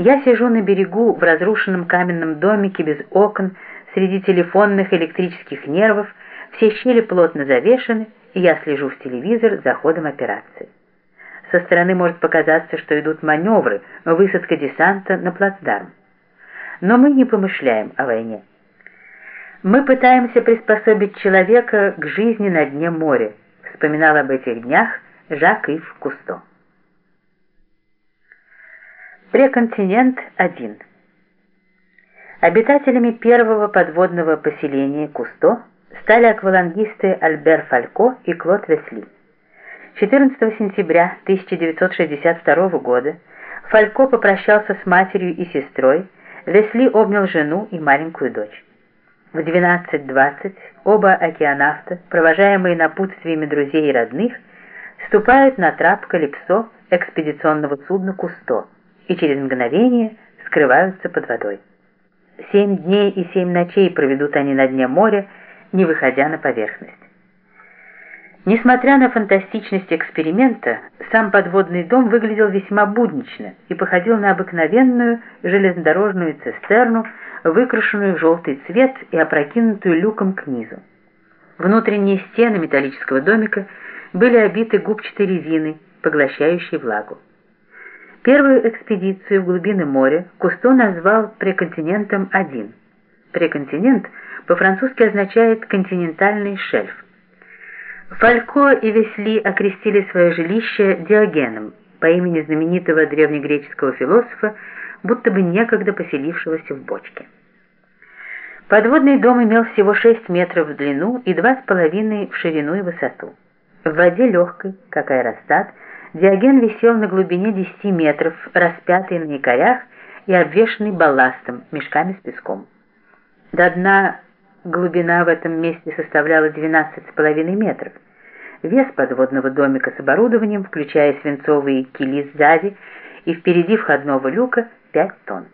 Я сижу на берегу в разрушенном каменном домике без окон, среди телефонных электрических нервов, все щели плотно завешены, и я слежу в телевизор за ходом операции. Со стороны может показаться, что идут маневры, высадка десанта на плацдарм. Но мы не помышляем о войне. Мы пытаемся приспособить человека к жизни на дне моря, вспоминал об этих днях Жак-Ив Кусто. Преконтинент-1 Обитателями первого подводного поселения Кусто стали аквалангисты Альбер Фалько и Клод Весли. 14 сентября 1962 года Фалько попрощался с матерью и сестрой, Весли обнял жену и маленькую дочь. В 12.20 оба океанавта, провожаемые напутствиями друзей и родных, ступают на трап Калипсо экспедиционного судна «Кусто» и через мгновение скрываются под водой. Семь дней и семь ночей проведут они на дне моря, не выходя на поверхность. Несмотря на фантастичность эксперимента, сам подводный дом выглядел весьма буднично и походил на обыкновенную железнодорожную цистерну, выкрашенную в желтый цвет и опрокинутую люком к низу. Внутренние стены металлического домика были обиты губчатой резиной, поглощающей влагу. Первую экспедицию в глубины моря Кусто назвал преконтинентом-1. Преконтинент по-французски означает «континентальный шельф». Фалько и Весли окрестили свое жилище Диогеном по имени знаменитого древнегреческого философа, будто бы некогда поселившегося в бочке. Подводный дом имел всего 6 метров в длину и 2,5 в ширину и высоту. В воде легкой, как аэростат, Диоген висел на глубине 10 метров, распятый на якорях и обвешанный балластом, мешками с песком. До дна глубина в этом месте составляла 12,5 метров. Вес подводного домика с оборудованием, включая свинцовые кили сзади и впереди входного люка, 5 тонн.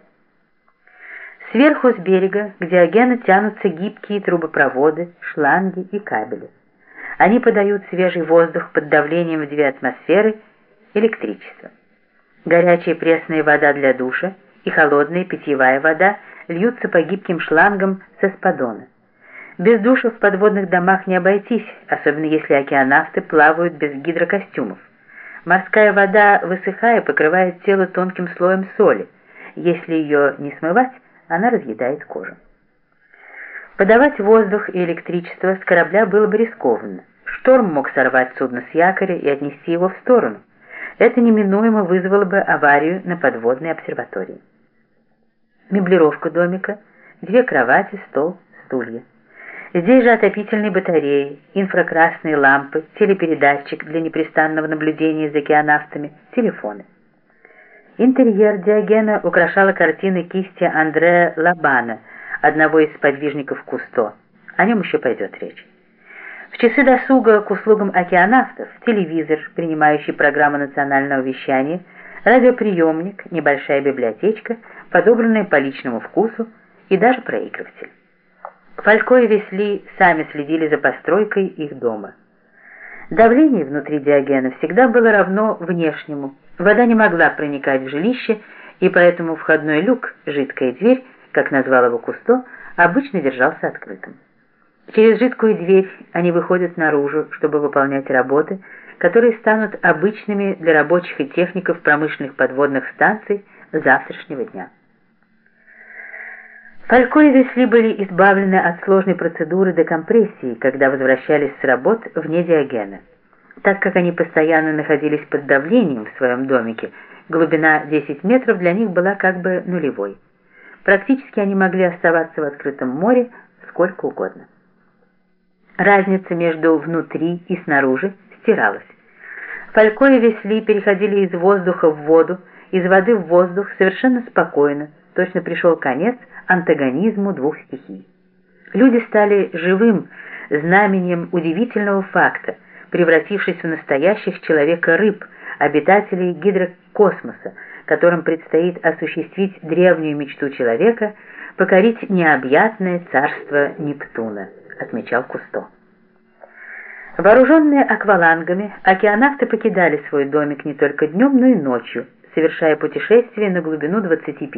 Сверху с берега к Диогену тянутся гибкие трубопроводы, шланги и кабели. Они подают свежий воздух под давлением в две атмосферы электричество. Горячая пресная вода для душа и холодная питьевая вода льются по гибким шлангам со спадона. Без душа в подводных домах не обойтись, особенно если океанавты плавают без гидрокостюмов. Морская вода, высыхая, покрывает тело тонким слоем соли. Если ее не смывать, она разъедает кожу. Подавать воздух и электричество с корабля было бы рискованно. Шторм мог сорвать судно с якоря и отнести его в сторону. Это неминуемо вызвало бы аварию на подводной обсерватории. Меблировка домика, две кровати, стол, стулья. Здесь же отопительные батареи, инфракрасные лампы, телепередатчик для непрестанного наблюдения за океанавтами, телефоны. Интерьер Диогена украшала картина кисти Андреа Лабана – одного из подвижников Кусто. О нем еще пойдет речь. В часы досуга к услугам океанавтов телевизор, принимающий программу национального вещания, радиоприемник, небольшая библиотечка, подобранная по личному вкусу и даже проигрыватель. Фалько и Весли сами следили за постройкой их дома. Давление внутри Диогена всегда было равно внешнему. Вода не могла проникать в жилище, и поэтому входной люк, жидкая дверь, как назвал его Кусто, обычно держался открытым. Через жидкую дверь они выходят наружу, чтобы выполнять работы, которые станут обычными для рабочих и техников промышленных подводных станций завтрашнего дня. Фалько и Весли были избавлены от сложной процедуры декомпрессии, когда возвращались с работ вне Диогена. Так как они постоянно находились под давлением в своем домике, глубина 10 метров для них была как бы нулевой. Практически они могли оставаться в открытом море сколько угодно. Разница между внутри и снаружи стиралась. Фалько и Весли переходили из воздуха в воду, из воды в воздух совершенно спокойно, точно пришел конец антагонизму двух стихий. Люди стали живым знаменем удивительного факта, превратившись в настоящих человека-рыб, обитателей гидрокосмоса, которым предстоит осуществить древнюю мечту человека покорить необъятное царство Нептуна, отмечал Кусто. Вооруженные аквалангами, океанавты покидали свой домик не только днем, но и ночью, совершая путешествие на глубину 25